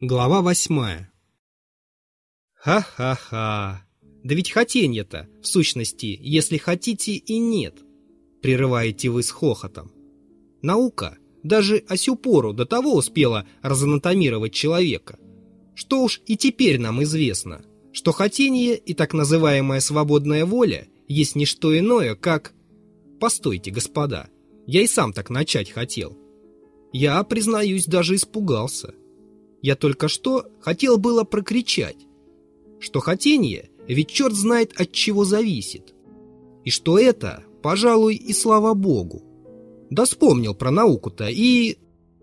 Глава восьмая Ха-ха-ха. Да ведь хотенье-то, в сущности, если хотите и нет, прерываете вы с хохотом. Наука даже осю пору до того успела разанатомировать человека, что уж и теперь нам известно, что хотение и так называемая свободная воля есть не что иное, как... Постойте, господа, я и сам так начать хотел. Я, признаюсь, даже испугался. Я только что хотел было прокричать, что хотение ведь черт знает от чего зависит, и что это, пожалуй, и слава богу. Да вспомнил про науку-то и...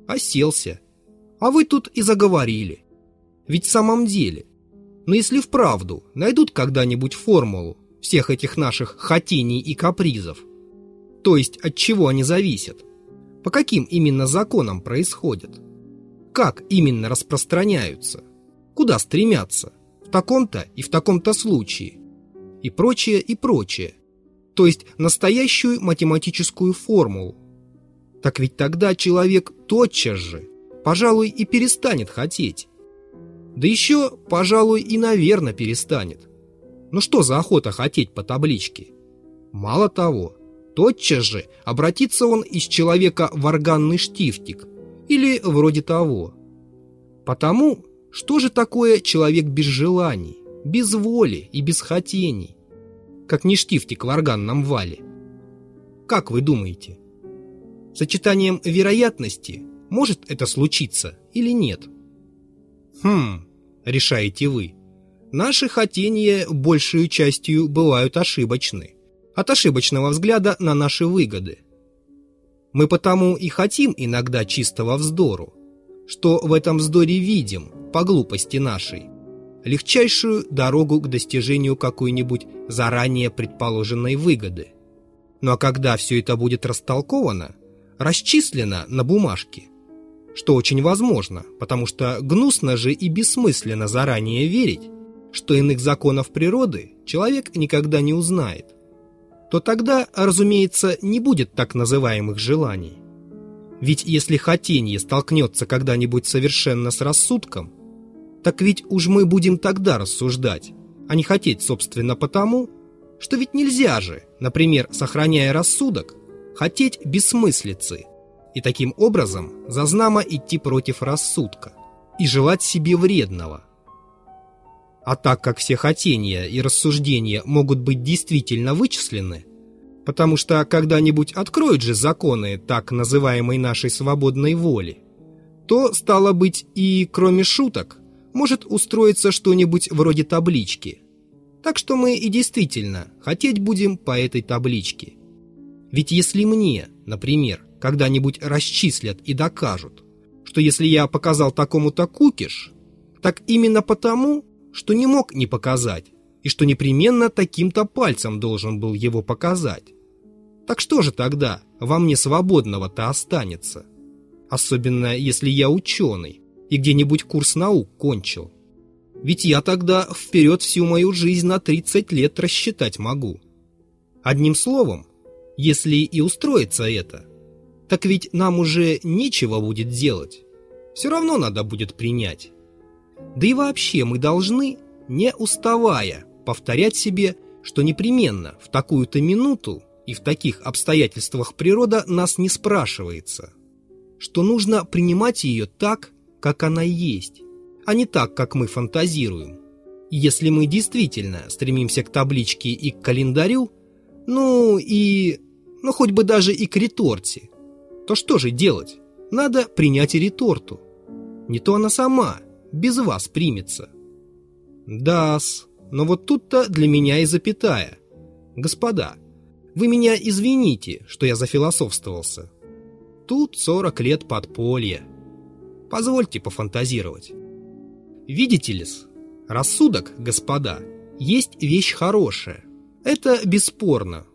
оселся. А вы тут и заговорили. Ведь в самом деле, но если вправду найдут когда-нибудь формулу всех этих наших хотений и капризов, то есть от чего они зависят, по каким именно законам происходят, как именно распространяются, куда стремятся, в таком-то и в таком-то случае, и прочее, и прочее, то есть настоящую математическую формулу. Так ведь тогда человек тотчас же, пожалуй, и перестанет хотеть. Да еще, пожалуй, и, наверное, перестанет. Ну что за охота хотеть по табличке? Мало того, тотчас же обратится он из человека в органный штифтик или вроде того. Потому, что же такое человек без желаний, без воли и без хотений, как не штифтик в органном вале? Как вы думаете? Сочетанием вероятности может это случиться или нет? Хм, решаете вы. Наши хотения большей частью бывают ошибочны от ошибочного взгляда на наши выгоды. Мы потому и хотим иногда чистого вздору, что в этом вздоре видим, по глупости нашей, легчайшую дорогу к достижению какой-нибудь заранее предположенной выгоды. Ну а когда все это будет растолковано, расчислено на бумажке, что очень возможно, потому что гнусно же и бессмысленно заранее верить, что иных законов природы человек никогда не узнает, то тогда, разумеется, не будет так называемых желаний. Ведь если хотение столкнется когда-нибудь совершенно с рассудком, так ведь уж мы будем тогда рассуждать, а не хотеть, собственно, потому, что ведь нельзя же, например, сохраняя рассудок, хотеть бессмыслицы и таким образом зазнамо идти против рассудка и желать себе вредного. А так как все хотения и рассуждения могут быть действительно вычислены, потому что когда-нибудь откроют же законы так называемой нашей свободной воли, то, стало быть, и кроме шуток, может устроиться что-нибудь вроде таблички. Так что мы и действительно хотеть будем по этой табличке. Ведь если мне, например, когда-нибудь расчислят и докажут, что если я показал такому-то кукиш, так именно потому, что не мог не показать, и что непременно таким-то пальцем должен был его показать. Так что же тогда во мне свободного-то останется? Особенно если я ученый и где-нибудь курс наук кончил. Ведь я тогда вперед всю мою жизнь на 30 лет рассчитать могу. Одним словом, если и устроится это, так ведь нам уже нечего будет делать. Все равно надо будет принять. Да и вообще мы должны, не уставая, повторять себе, что непременно в такую-то минуту и в таких обстоятельствах природа нас не спрашивается, что нужно принимать ее так, как она есть, а не так, как мы фантазируем. Если мы действительно стремимся к табличке и к календарю, ну и... ну хоть бы даже и к реторте, то что же делать? Надо принять и реторту. Не то она сама, без вас примется. Да-с, но вот тут-то для меня и запятая. Господа, вы меня извините, что я зафилософствовался. Тут 40 лет подполья. Позвольте пофантазировать. Видите ли, рассудок, господа, есть вещь хорошая. Это бесспорно.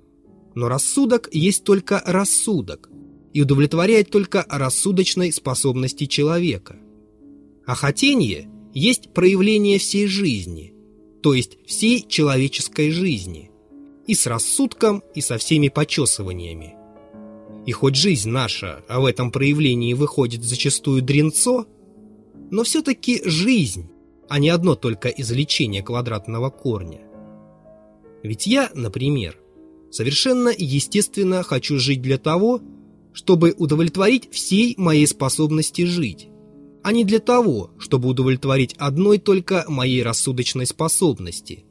Но рассудок есть только рассудок и удовлетворяет только рассудочной способности человека – а хотение есть проявление всей жизни, то есть всей человеческой жизни, и с рассудком, и со всеми почесываниями. И хоть жизнь наша а в этом проявлении выходит зачастую дренцо, но все-таки жизнь, а не одно только извлечение квадратного корня. Ведь я, например, совершенно естественно хочу жить для того, чтобы удовлетворить всей моей способности жить, а не для того, чтобы удовлетворить одной только моей рассудочной способности,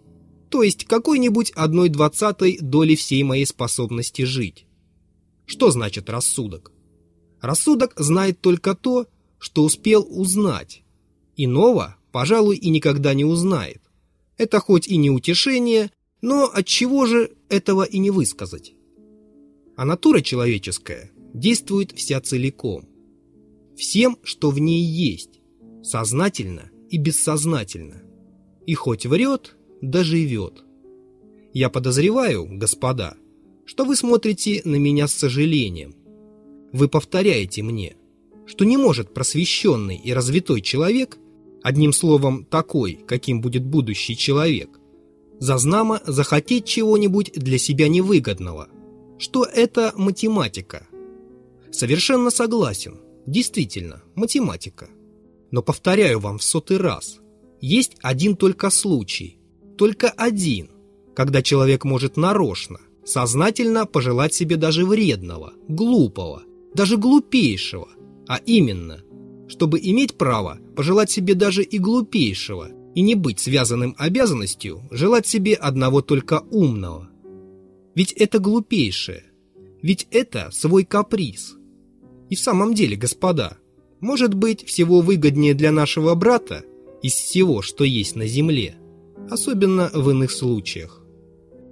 то есть какой-нибудь одной двадцатой доли всей моей способности жить. Что значит рассудок? Рассудок знает только то, что успел узнать. Иного, пожалуй, и никогда не узнает. Это хоть и не утешение, но от чего же этого и не высказать? А натура человеческая действует вся целиком. Всем, что в ней есть, сознательно и бессознательно. И хоть врет, да живет. Я подозреваю, господа, что вы смотрите на меня с сожалением. Вы повторяете мне, что не может просвещенный и развитой человек, одним словом, такой, каким будет будущий человек, зазнамо захотеть чего-нибудь для себя невыгодного, что это математика. Совершенно согласен, действительно, математика. Но повторяю вам в сотый раз, есть один только случай, только один, когда человек может нарочно, сознательно пожелать себе даже вредного, глупого, даже глупейшего, а именно, чтобы иметь право пожелать себе даже и глупейшего, и не быть связанным обязанностью желать себе одного только умного. Ведь это глупейшее, ведь это свой каприз. И в самом деле, господа, может быть всего выгоднее для нашего брата из всего, что есть на земле, особенно в иных случаях.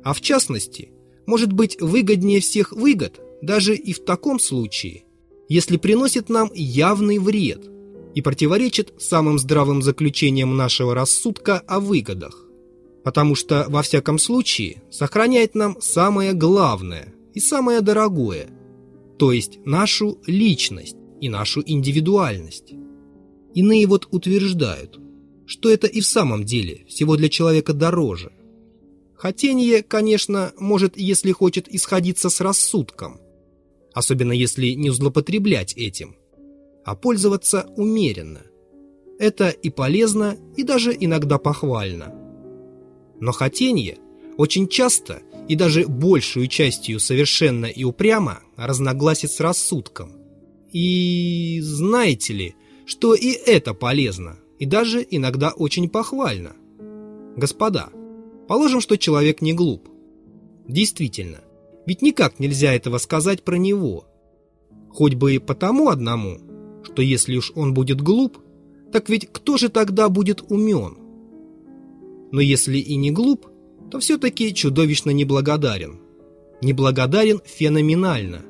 А в частности, может быть выгоднее всех выгод даже и в таком случае, если приносит нам явный вред – и противоречит самым здравым заключениям нашего рассудка о выгодах, потому что, во всяком случае, сохраняет нам самое главное и самое дорогое, то есть нашу личность и нашу индивидуальность. Иные вот утверждают, что это и в самом деле всего для человека дороже. Хотение, конечно, может, если хочет, исходиться с рассудком, особенно если не злоупотреблять этим – а пользоваться умеренно. Это и полезно, и даже иногда похвально. Но хотение очень часто и даже большую частью совершенно и упрямо разногласит с рассудком. И знаете ли, что и это полезно, и даже иногда очень похвально. Господа, положим, что человек не глуп. Действительно, ведь никак нельзя этого сказать про него. Хоть бы и потому одному, что если уж он будет глуп, так ведь кто же тогда будет умен? Но если и не глуп, то все-таки чудовищно неблагодарен. Неблагодарен феноменально.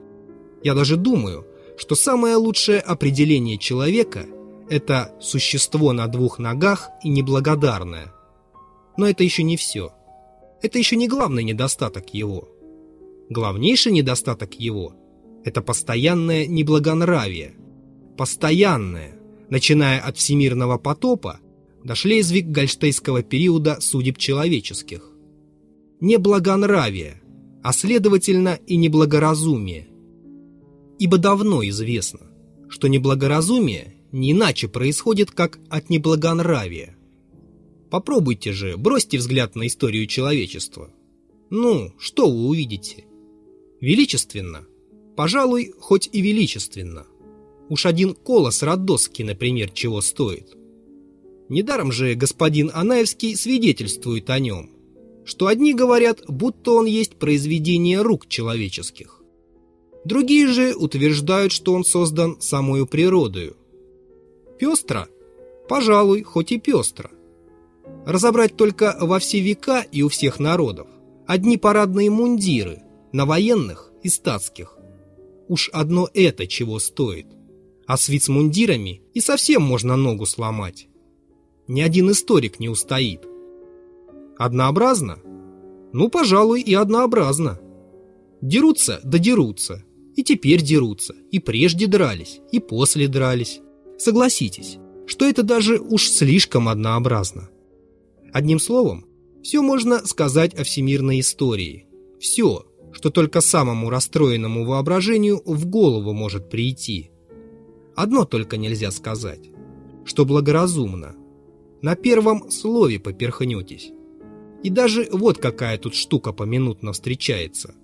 Я даже думаю, что самое лучшее определение человека – это существо на двух ногах и неблагодарное. Но это еще не все. Это еще не главный недостаток его. Главнейший недостаток его – это постоянное неблагонравие – постоянное, начиная от всемирного потопа до шлезвиг-гольштейского периода судеб человеческих. Не благонравие, а следовательно и неблагоразумие. Ибо давно известно, что неблагоразумие не иначе происходит, как от неблагонравия. Попробуйте же, бросьте взгляд на историю человечества. Ну, что вы увидите? Величественно? Пожалуй, хоть и величественно – Уж один колос Родосский, например, чего стоит. Недаром же господин Анаевский свидетельствует о нем, что одни говорят, будто он есть произведение рук человеческих. Другие же утверждают, что он создан самою природою. Пестро? Пожалуй, хоть и пестро. Разобрать только во все века и у всех народов. Одни парадные мундиры, на военных и статских. Уж одно это чего стоит а с вицмундирами и совсем можно ногу сломать. Ни один историк не устоит. Однообразно? Ну, пожалуй, и однообразно. Дерутся, да дерутся. И теперь дерутся, и прежде дрались, и после дрались. Согласитесь, что это даже уж слишком однообразно. Одним словом, все можно сказать о всемирной истории. Все, что только самому расстроенному воображению в голову может прийти – Одно только нельзя сказать, что благоразумно. На первом слове поперхнетесь. И даже вот какая тут штука поминутно встречается.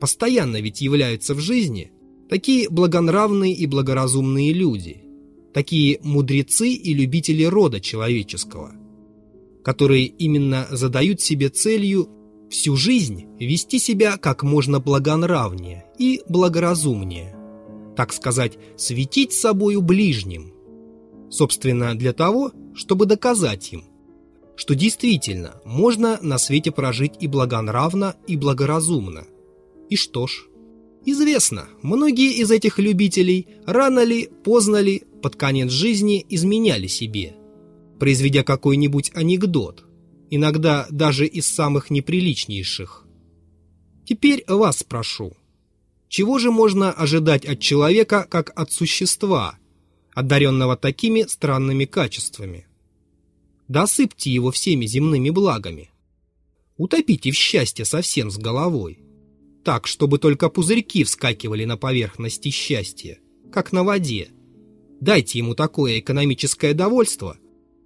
Постоянно ведь являются в жизни такие благонравные и благоразумные люди, такие мудрецы и любители рода человеческого, которые именно задают себе целью всю жизнь вести себя как можно благонравнее и благоразумнее, так сказать, светить собою ближним, собственно, для того, чтобы доказать им, что действительно можно на свете прожить и благонравно, и благоразумно. И что ж, известно, многие из этих любителей рано ли, поздно ли, под конец жизни изменяли себе, произведя какой-нибудь анекдот, иногда даже из самых неприличнейших. Теперь вас спрошу, чего же можно ожидать от человека, как от существа, одаренного такими странными качествами? Досыпьте его всеми земными благами. Утопите в счастье совсем с головой. Так, чтобы только пузырьки вскакивали на поверхности счастья, как на воде. Дайте ему такое экономическое довольство,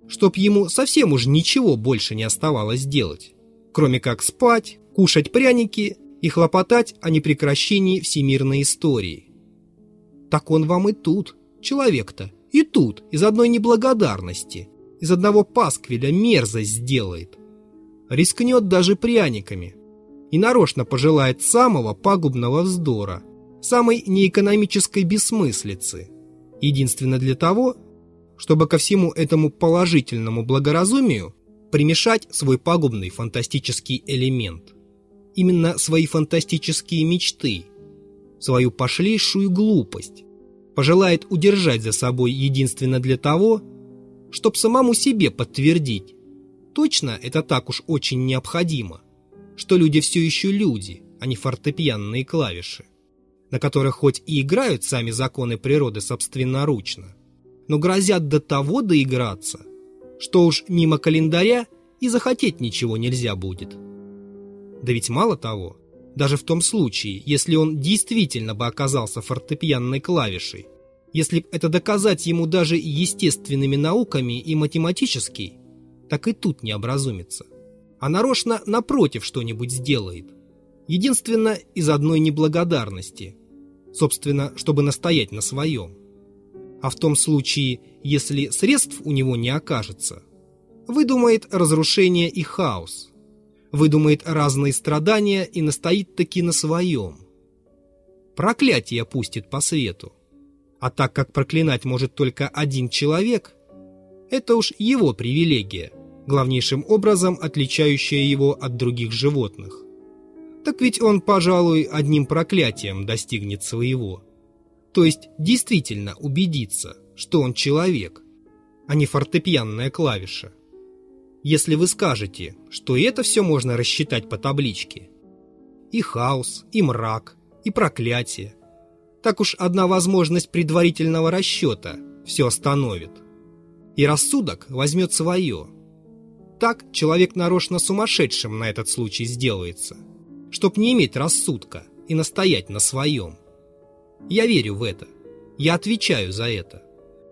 чтоб ему совсем уж ничего больше не оставалось делать, кроме как спать, кушать пряники и хлопотать о непрекращении всемирной истории. Так он вам и тут, человек-то, и тут, из одной неблагодарности, из одного пасквиля мерзость сделает. Рискнет даже пряниками. И нарочно пожелает самого пагубного вздора, самой неэкономической бессмыслицы. Единственно для того, чтобы ко всему этому положительному благоразумию примешать свой пагубный фантастический элемент. Именно свои фантастические мечты, свою пошлейшую глупость, пожелает удержать за собой единственно для того, чтоб самому себе подтвердить. Точно это так уж очень необходимо, что люди все еще люди, а не фортепианные клавиши, на которых хоть и играют сами законы природы собственноручно, но грозят до того доиграться, что уж мимо календаря и захотеть ничего нельзя будет. Да ведь мало того, даже в том случае, если он действительно бы оказался фортепианной клавишей, если это доказать ему даже естественными науками и математически, так и тут не образумится. А нарочно напротив что-нибудь сделает. Единственно из одной неблагодарности. Собственно, чтобы настоять на своем. А в том случае, если средств у него не окажется, выдумает разрушение и хаос. Выдумает разные страдания и настоит таки на своем. Проклятие пустит по свету а так как проклинать может только один человек, это уж его привилегия, главнейшим образом отличающая его от других животных. Так ведь он, пожалуй, одним проклятием достигнет своего. То есть действительно убедиться, что он человек, а не фортепианная клавиша. Если вы скажете, что это все можно рассчитать по табличке, и хаос, и мрак, и проклятие, так уж одна возможность предварительного расчета все остановит. И рассудок возьмет свое. Так человек нарочно сумасшедшим на этот случай сделается, чтоб не иметь рассудка и настоять на своем. Я верю в это. Я отвечаю за это.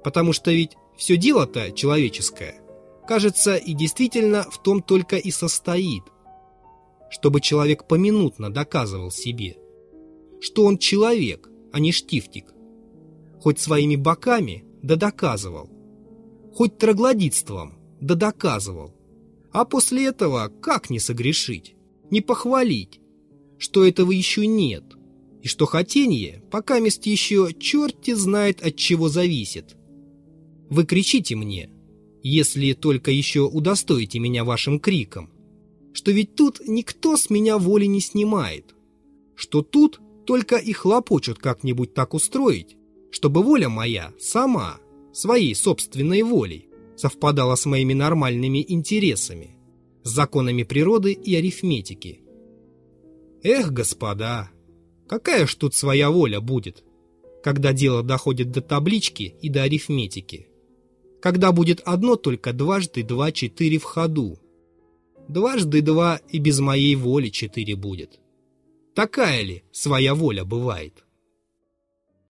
Потому что ведь все дело-то человеческое, кажется, и действительно в том только и состоит, чтобы человек поминутно доказывал себе, что он человек – а не штифтик. Хоть своими боками, да доказывал. Хоть троглодитством, да доказывал. А после этого как не согрешить, не похвалить, что этого еще нет, и что хотение пока мест еще черти знает от чего зависит. Вы кричите мне, если только еще удостоите меня вашим криком, что ведь тут никто с меня воли не снимает, что тут только и хлопочут как-нибудь так устроить, чтобы воля моя сама, своей собственной волей, совпадала с моими нормальными интересами, с законами природы и арифметики. Эх, господа, какая ж тут своя воля будет, когда дело доходит до таблички и до арифметики, когда будет одно только дважды два четыре в ходу, дважды два и без моей воли четыре будет. Такая ли своя воля бывает?